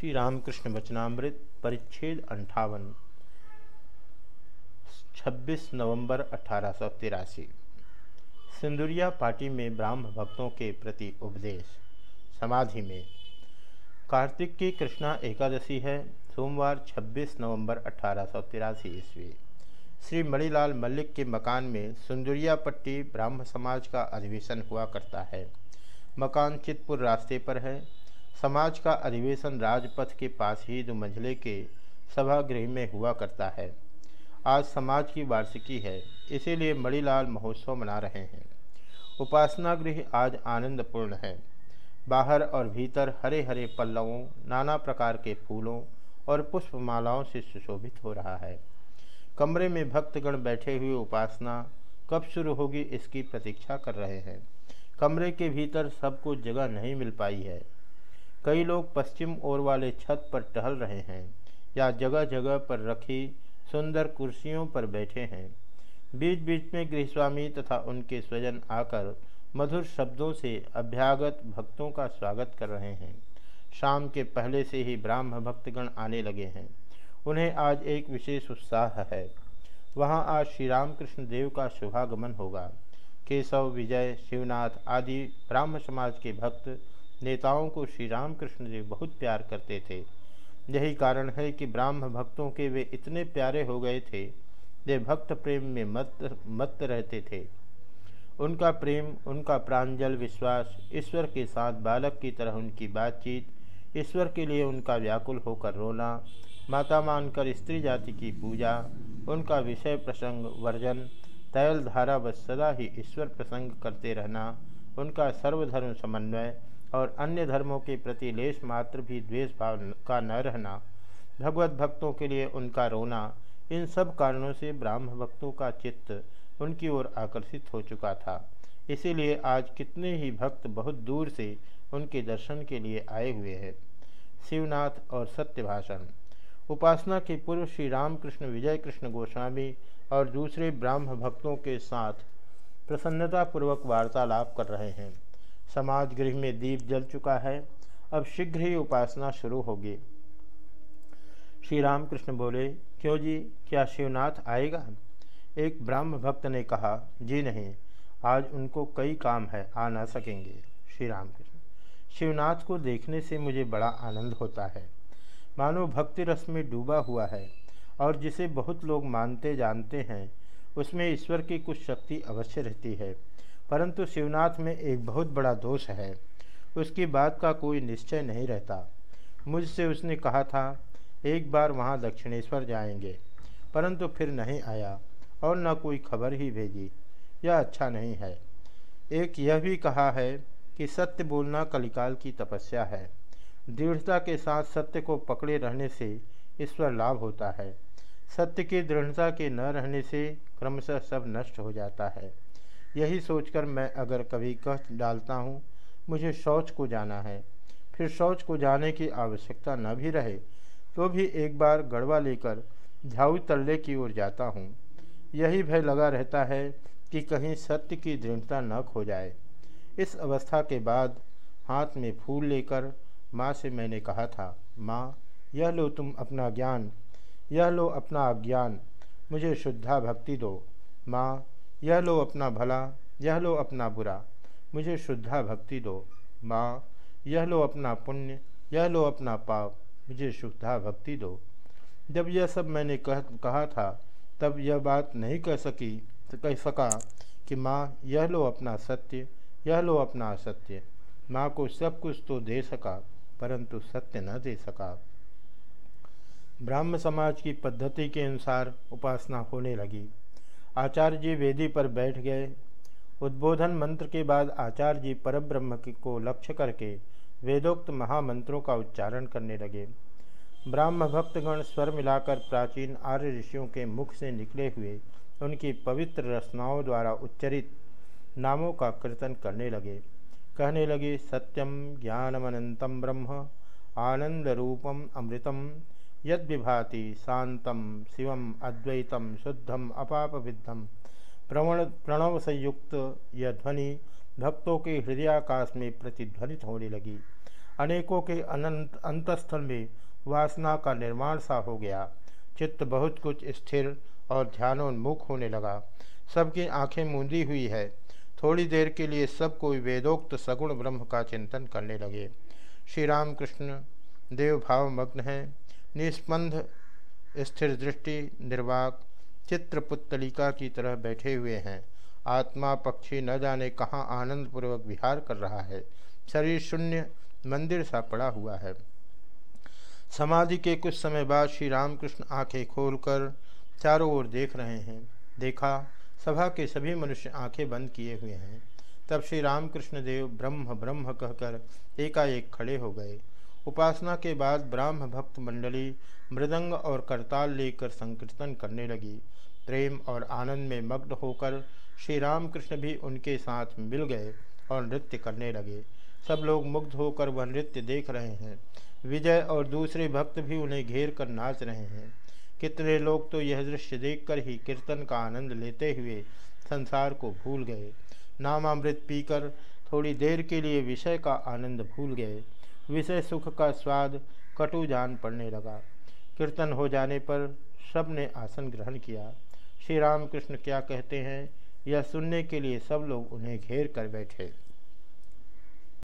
श्री रामकृष्ण वचनामृत परिच्छेद अंठावन 26 नवंबर अठारह सिंदुरिया पार्टी में ब्राह्म भक्तों के प्रति उपदेश, समाधि में। कार्तिक की कृष्णा एकादशी है, सोमवार 26 नवंबर अठारह सौ तिरासी ईस्वी। श्री मणिलाल मल्लिक के मकान में सुंदरिया पट्टी ब्राह्म समाज का अधिवेशन हुआ करता है। मकान चितपुर रास्ते पर है समाज का अधिवेशन राजपथ के पास ही दो मंझले के सभागृह में हुआ करता है। आज समाज की वार्षिकी है, इसीलिए मणिलाल महोत्सव मना रहे हैं। उपासना गृह आज आनंदपूर्ण है। बाहर और भीतर हरे हरे पल्लवों, नाना प्रकार के फूलों और पुष्पमालाओं से सुशोभित हो रहा है। कमरे में भक्तगण बैठे हुए उपासना कब शुरू होगी इसकी प्रतीक्षा कर रहे हैं। कमरे के भीतर सबको जगह नहीं मिल पाई है। कई लोग पश्चिम ओर वाले छत पर टहल रहे हैं या जगह जगह पर रखी सुंदर कुर्सियों पर बैठे हैं। बीच बीच में गृहस्वामी तथा उनके स्वजन आकर मधुर शब्दों से अभ्यागत भक्तों का स्वागत कर रहे हैं। शाम के पहले से ही ब्राह्म भक्तगण आने लगे हैं। उन्हें आज एक विशेष उत्साह है। वहाँ आज श्री रामकृष्ण देव का शुभागमन होगा। केशव, विजय, शिवनाथ आदि ब्राह्म समाज के भक्त नेताओं को श्री रामकृष्ण जी बहुत प्यार करते थे। यही कारण है कि ब्राह्म भक्तों के वे इतने प्यारे हो गए थे, वे भक्त प्रेम में मत मत रहते थे। उनका प्रेम, उनका प्रांजल विश्वास, ईश्वर के साथ बालक की तरह उनकी बातचीत, ईश्वर के लिए उनका व्याकुल होकर रोना, माता मानकर स्त्री जाति की पूजा, उनका विषय प्रसंग वर्जन तैल धारा व सदा ही ईश्वर प्रसंग करते रहना, उनका सर्वधर्म समन्वय और अन्य धर्मों के प्रति लेश मात्र भी द्वेष भाव का न रहना, भगवत भक्तों के लिए उनका रोना, इन सब कारणों से ब्राह्म भक्तों का चित्त उनकी ओर आकर्षित हो चुका था। इसीलिए आज कितने ही भक्त बहुत दूर से उनके दर्शन के लिए आए हुए हैं। शिवनाथ और सत्य भाषण उपासना के पूर्व श्री रामकृष्ण विजय कृष्ण गोस्वामी और दूसरे ब्राह्म भक्तों के साथ प्रसन्नतापूर्वक वार्तालाप कर रहे हैं। समाज गृह में दीप जल चुका है। अब शीघ्र ही उपासना शुरू होगी। श्री रामकृष्ण बोले, क्यों जी? क्या शिवनाथ आएगा? एक ब्राह्म भक्त ने कहा, जी नहीं, आज उनको कई काम है, आ ना सकेंगे। श्री रामकृष्ण शिवनाथ को देखने से मुझे बड़ा आनंद होता है। मानो भक्ति रस में डूबा हुआ है, और जिसे बहुत लोग मानते जानते हैं, उसमें ईश्वर की कुछ शक्ति अवश्य रहती है। परंतु शिवनाथ में एक बहुत बड़ा दोष है। उसकी बात का कोई निश्चय नहीं रहता। मुझसे उसने कहा था, एक बार वहाँ दक्षिणेश्वर जाएँगे। परंतु फिर नहीं आया और न कोई खबर ही भेजी। यह अच्छा नहीं है। एक यह भी कहा है कि सत्य बोलना कलिकाल की तपस्या है। दृढ़ता के साथ सत्य को पकड़े रहने से ईश्वर लाभ होता है। सत्य की दृढ़ता के न रहने से क्रमशः सब नष्ट हो जाता है। यही सोचकर मैं अगर कभी कह डालता हूँ, मुझे शौच को जाना है। फिर शौच को जाने की आवश्यकता न भी रहे तो भी एक बार गड़वा लेकर झाऊ तल्ले की ओर जाता हूँ। यही भय लगा रहता है कि कहीं सत्य की दृढ़ता न खो जाए। इस अवस्था के बाद हाथ में फूल लेकर माँ से मैंने कहा था, माँ, यह लो तुम अपना ज्ञान, यह लो अपना अज्ञान, मुझे शुद्धा भक्ति दो। माँ यह लो अपना भला, यह लो अपना बुरा। मुझे शुद्धा भक्ति दो। माँ, यह लो अपना पुण्य, यह लो अपना पाप, मुझे शुद्धा भक्ति दो। जब यह सब मैंने कह, कहा था, तब यह बात नहीं कह सकी, कह सका कि माँ, यह लो अपना सत्य, यह लो अपना असत्य। माँ को सब कुछ तो दे सका, परंतु सत्य न दे सका। ब्राह्म समाज की पद्धति के अनुसार उपासना होने लगी। आचार्य जी वेदी पर बैठ गए। उद्बोधन मंत्र के बाद आचार्य जी परब्रह्म को लक्ष्य करके वेदोक्त महामंत्रों का उच्चारण करने लगे। ब्राह्म भक्तगण स्वर मिलाकर प्राचीन आर्य ऋषियों के मुख से निकले हुए उनकी पवित्र रचनाओं द्वारा उच्चरित नामों का कीर्तन करने लगे। कहने लगे सत्यम ज्ञानमनंतम ब्रह्म आनंद रूपम अमृतम यद विभाति शांतम शिवम अद्वैतम शुद्धम अपापविद्धम। प्रवण प्रणव संयुक्त यह ध्वनि भक्तों के हृदयाकाश में प्रतिध्वनित होने लगी। अनेकों के अनंत, अंतस्थल में वासना का निर्माण सा हो गया। चित्त बहुत कुछ स्थिर और ध्यानोन्मुख होने लगा। सबकी आँखें मूंदी हुई है। थोड़ी देर के लिए सब कोई वेदोक्त सगुण ब्रह्म का चिंतन करने लगे। श्री राम कृष्ण मग्न हैं। निस्पंद स्थिर दृष्टि, निर्वाक चित्रपुतलिका की तरह बैठे हुए हैं। आत्मा पक्षी न जाने कहाँ आनंद पूर्वक विहार कर रहा है। शरीर शून्य, मंदिर सा पड़ा हुआ है। समाधि के कुछ समय बाद श्री रामकृष्ण आँखें खोलकर चारों ओर देख रहे हैं। देखा, सभा के सभी मनुष्य आँखें बंद किए हुए हैं। तब श्री रामकृष्ण देव ब्रह्म ब्रह्म कहकर एकाएक खड़े हो गए। उपासना के बाद ब्राह्म भक्त मंडली मृदंग और करताल लेकर संकीर्तन करने लगी। प्रेम और आनंद में मग्न होकर श्री रामकृष्ण भी उनके साथ मिल गए और नृत्य करने लगे। सब लोग मुग्ध होकर वह नृत्य देख रहे हैं। विजय और दूसरे भक्त भी उन्हें घेर कर नाच रहे हैं। कितने लोग तो यह दृश्य देखकर ही कीर्तन का आनंद लेते हुए संसार को भूल गए। नामामृत पीकर थोड़ी देर के लिए विषय का आनंद भूल गए। विषय सुख का स्वाद कटु जान पड़ने लगा। कीर्तन हो जाने पर सबने आसन ग्रहण किया। श्री राम कृष्ण क्या कहते हैं, यह सुनने के लिए सब लोग उन्हें घेर कर बैठे।